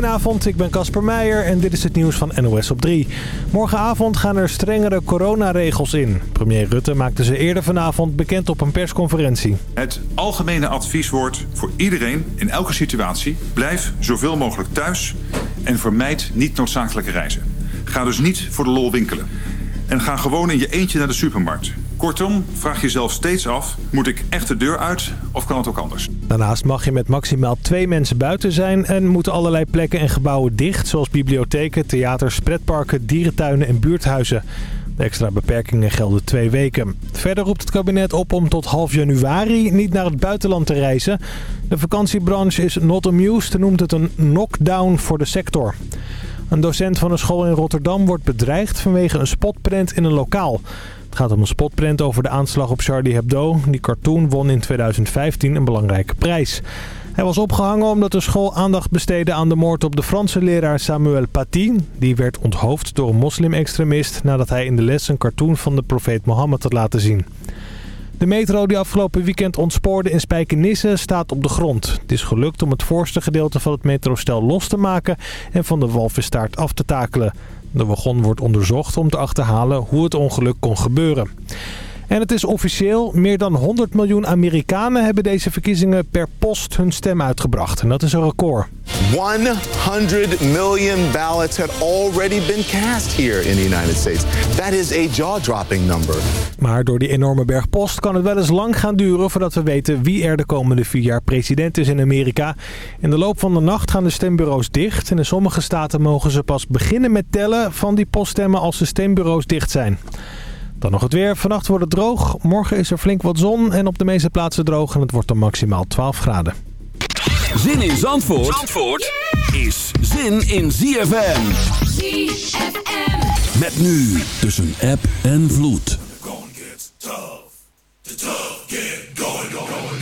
Goedenavond, ik ben Casper Meijer en dit is het nieuws van NOS op 3. Morgenavond gaan er strengere coronaregels in. Premier Rutte maakte ze eerder vanavond bekend op een persconferentie. Het algemene advies wordt voor iedereen in elke situatie... blijf zoveel mogelijk thuis en vermijd niet noodzakelijke reizen. Ga dus niet voor de lol winkelen. En ga gewoon in je eentje naar de supermarkt. Kortom, vraag jezelf steeds af, moet ik echt de deur uit of kan het ook anders? Daarnaast mag je met maximaal twee mensen buiten zijn en moeten allerlei plekken en gebouwen dicht... zoals bibliotheken, theaters, pretparken, dierentuinen en buurthuizen. De extra beperkingen gelden twee weken. Verder roept het kabinet op om tot half januari niet naar het buitenland te reizen. De vakantiebranche is not amused en noemt het een knockdown voor de sector. Een docent van een school in Rotterdam wordt bedreigd vanwege een spotprint in een lokaal. Het gaat om een spotprint over de aanslag op Charlie Hebdo. Die cartoon won in 2015 een belangrijke prijs. Hij was opgehangen omdat de school aandacht besteedde aan de moord op de Franse leraar Samuel Paty. Die werd onthoofd door een moslim-extremist nadat hij in de les een cartoon van de profeet Mohammed had laten zien. De metro die afgelopen weekend ontspoorde in Spijkenisse staat op de grond. Het is gelukt om het voorste gedeelte van het metrostel los te maken en van de walvisstaart af te takelen. De wagon wordt onderzocht om te achterhalen hoe het ongeluk kon gebeuren. En het is officieel, meer dan 100 miljoen Amerikanen hebben deze verkiezingen per post hun stem uitgebracht. En dat is een record. 100 million ballots had already been cast here in the United States. That is a jaw-dropping number. Maar door die enorme berg post kan het wel eens lang gaan duren voordat we weten wie er de komende vier jaar president is in Amerika. In de loop van de nacht gaan de stembureaus dicht en in sommige staten mogen ze pas beginnen met tellen van die poststemmen als de stembureaus dicht zijn. Dan nog het weer. Vannacht wordt het droog. Morgen is er flink wat zon en op de meeste plaatsen droog. En het wordt dan maximaal 12 graden. Zin in Zandvoort, Zandvoort is zin in ZFM. ZFM. Met nu tussen app en vloed. Oh, baby, do do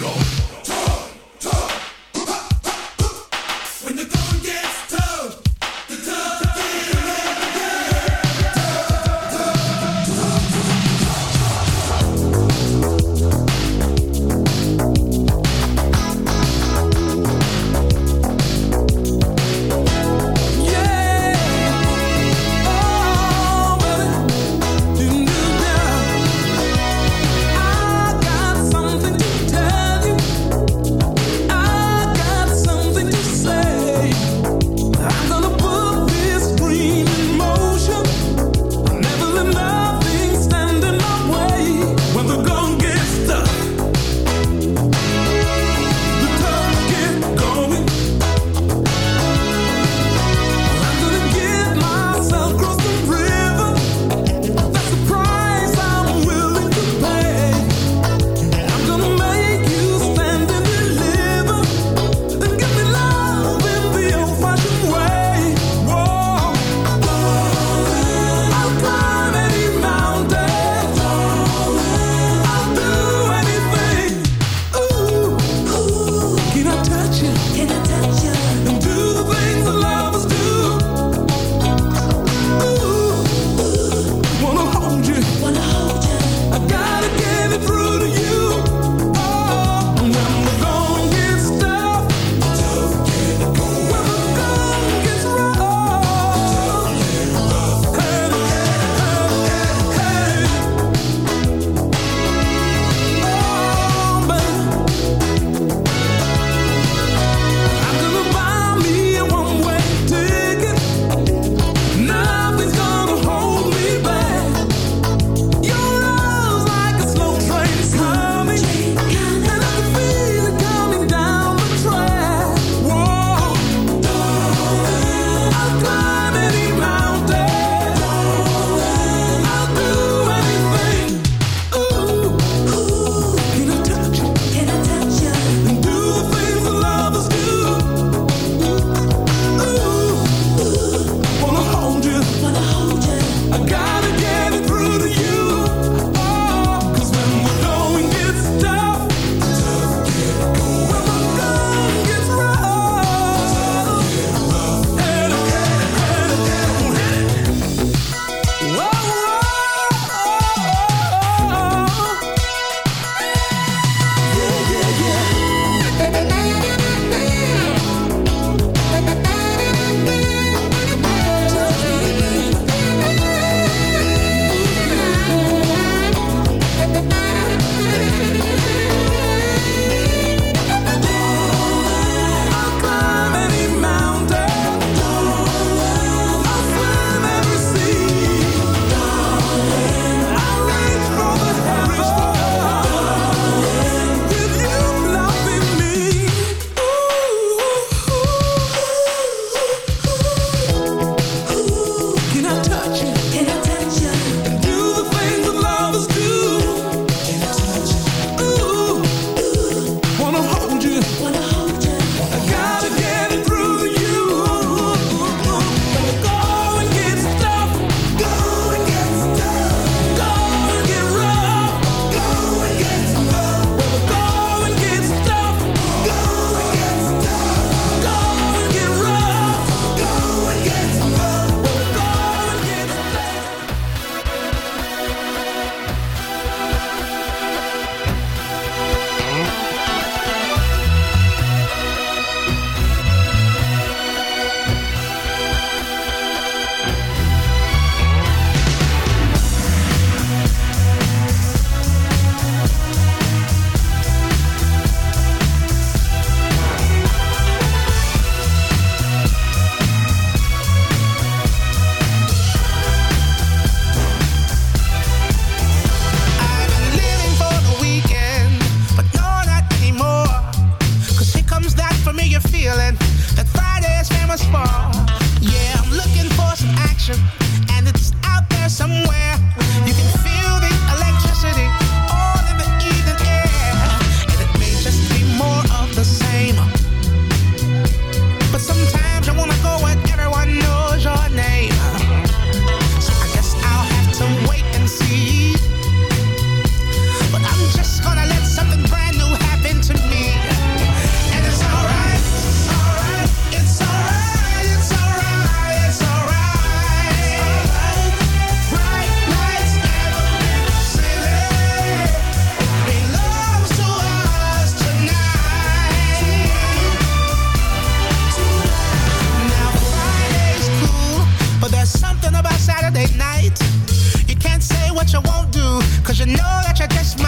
you won't do. Cause you know that you're just my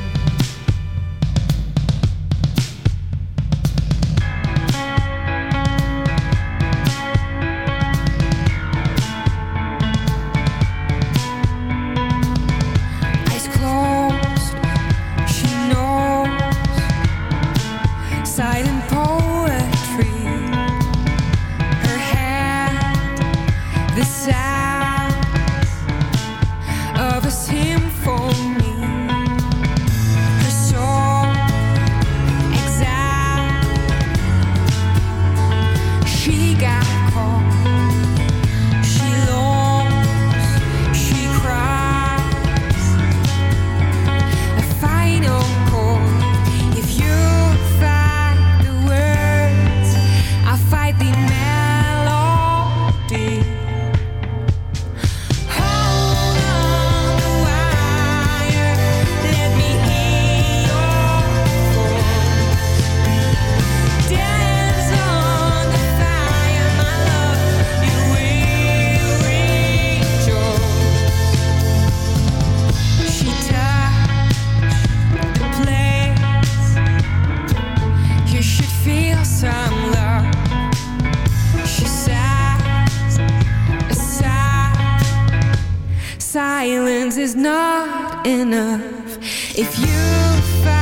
We sailed on together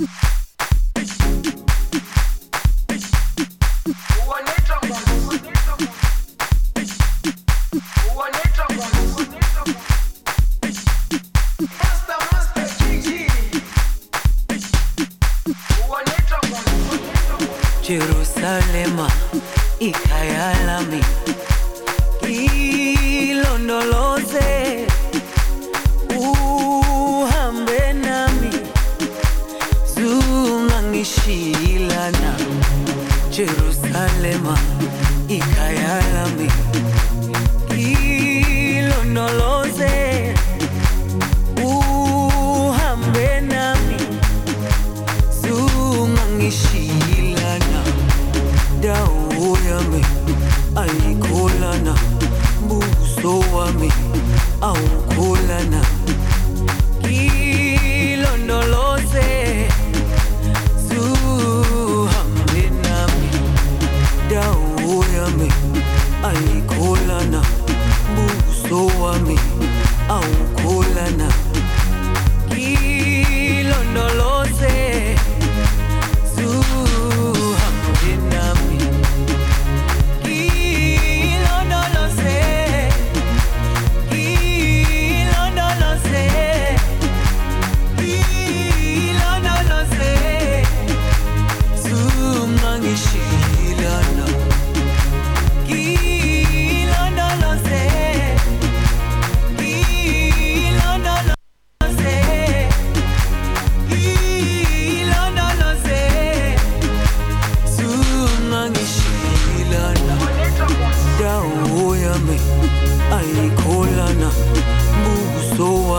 you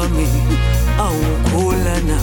wami awukholana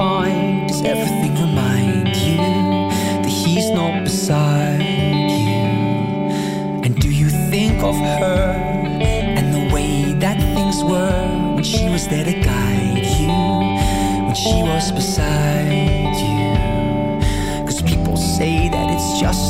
find? Does everything remind you that he's not beside you? And do you think of her and the way that things were when she was there to guide you? When she was beside you? Cause people say that it's just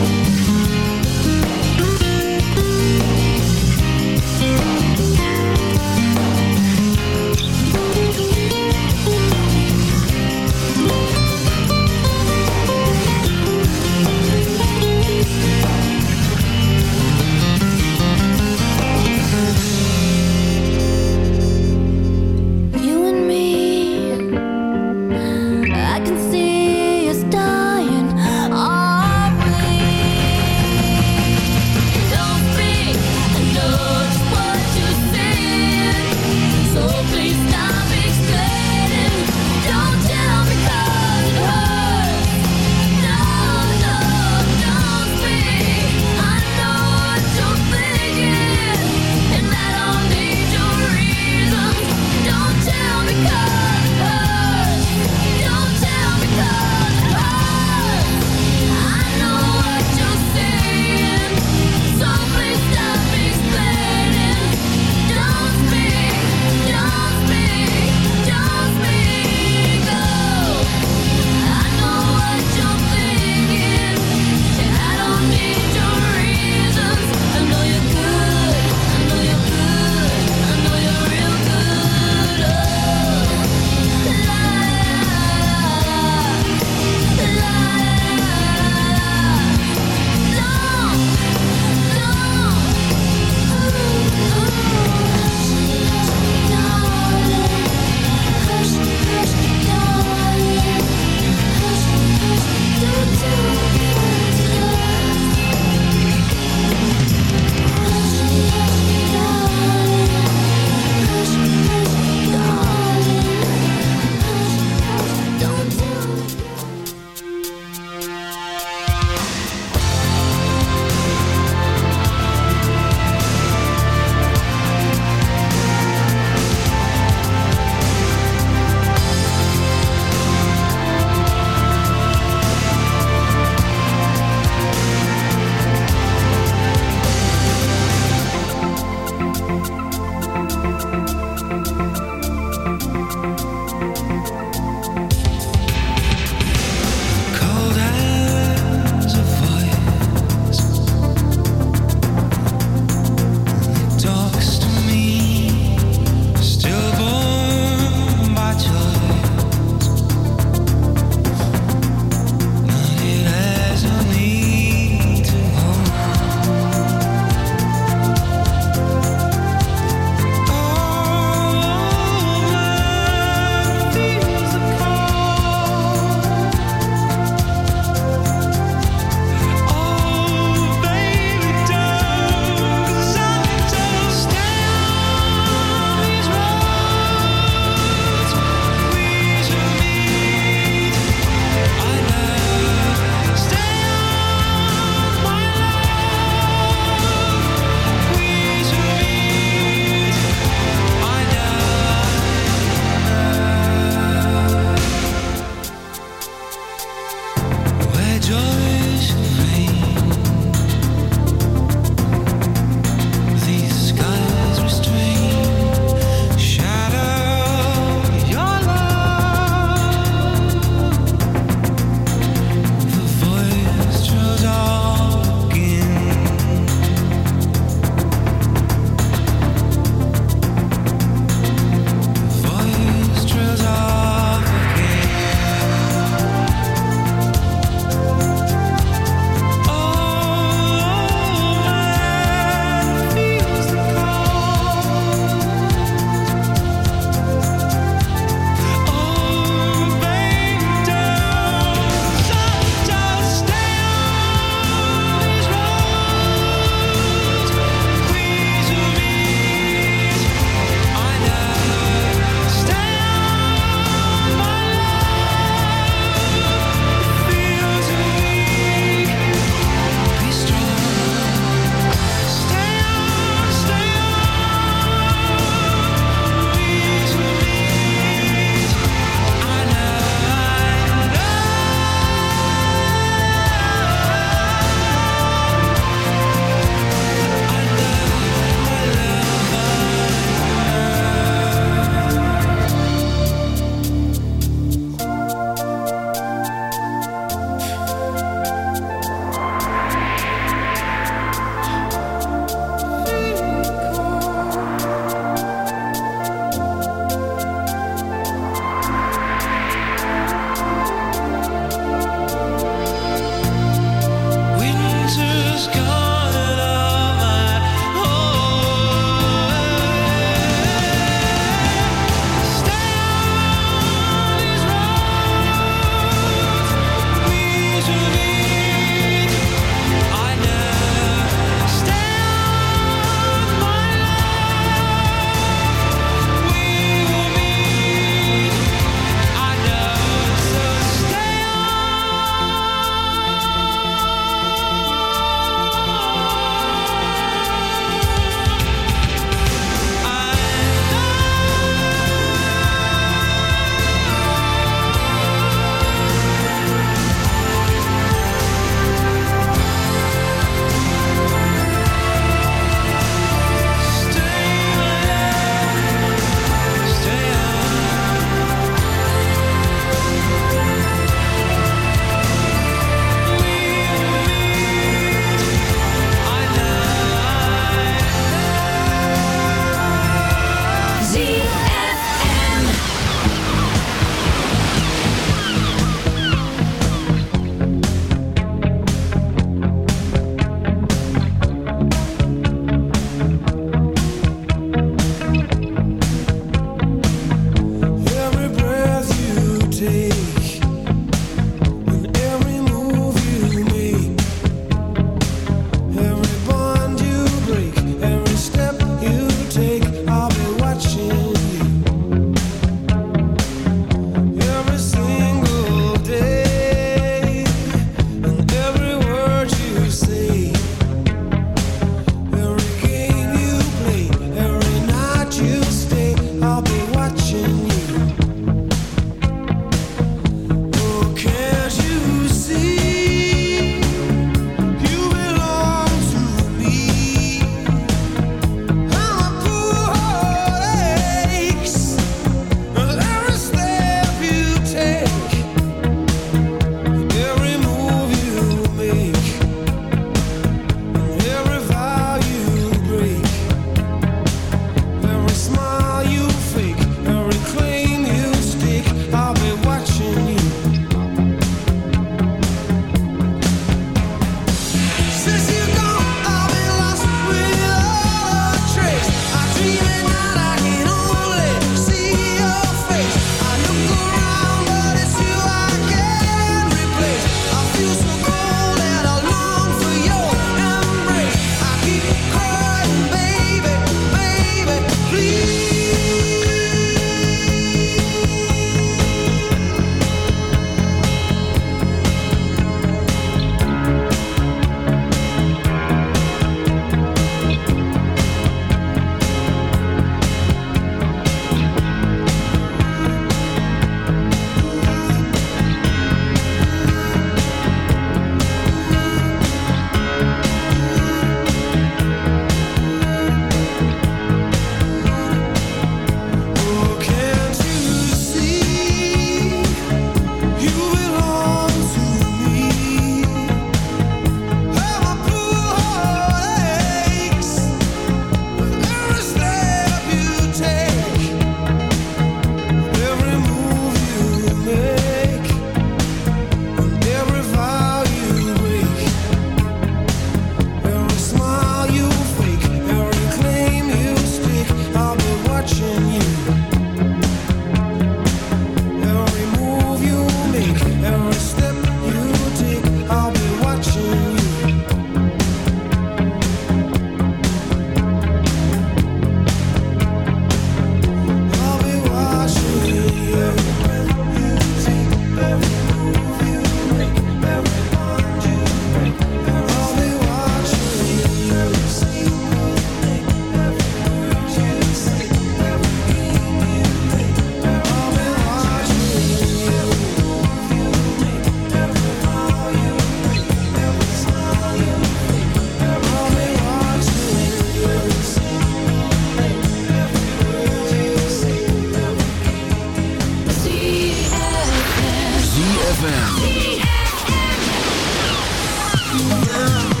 Now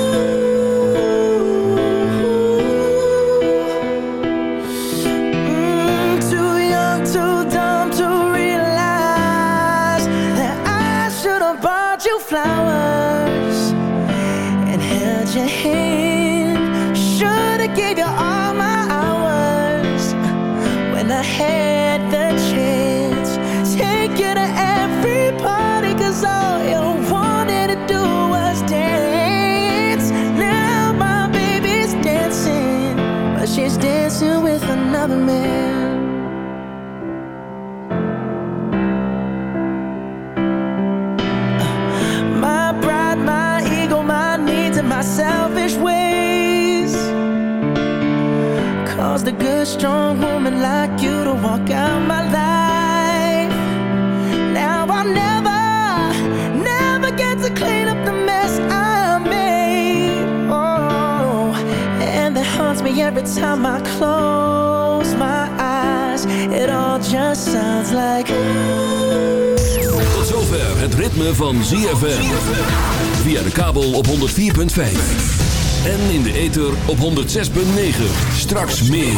you to walk out my life. Now I'll never, never get to clean up the mess I made. Oh, and that haunts me every time I close my eyes. It all just sounds like. Tot zover het ritme van ZFM. Via de kabel op 104.5. En in de ether op 106.9. Straks meer.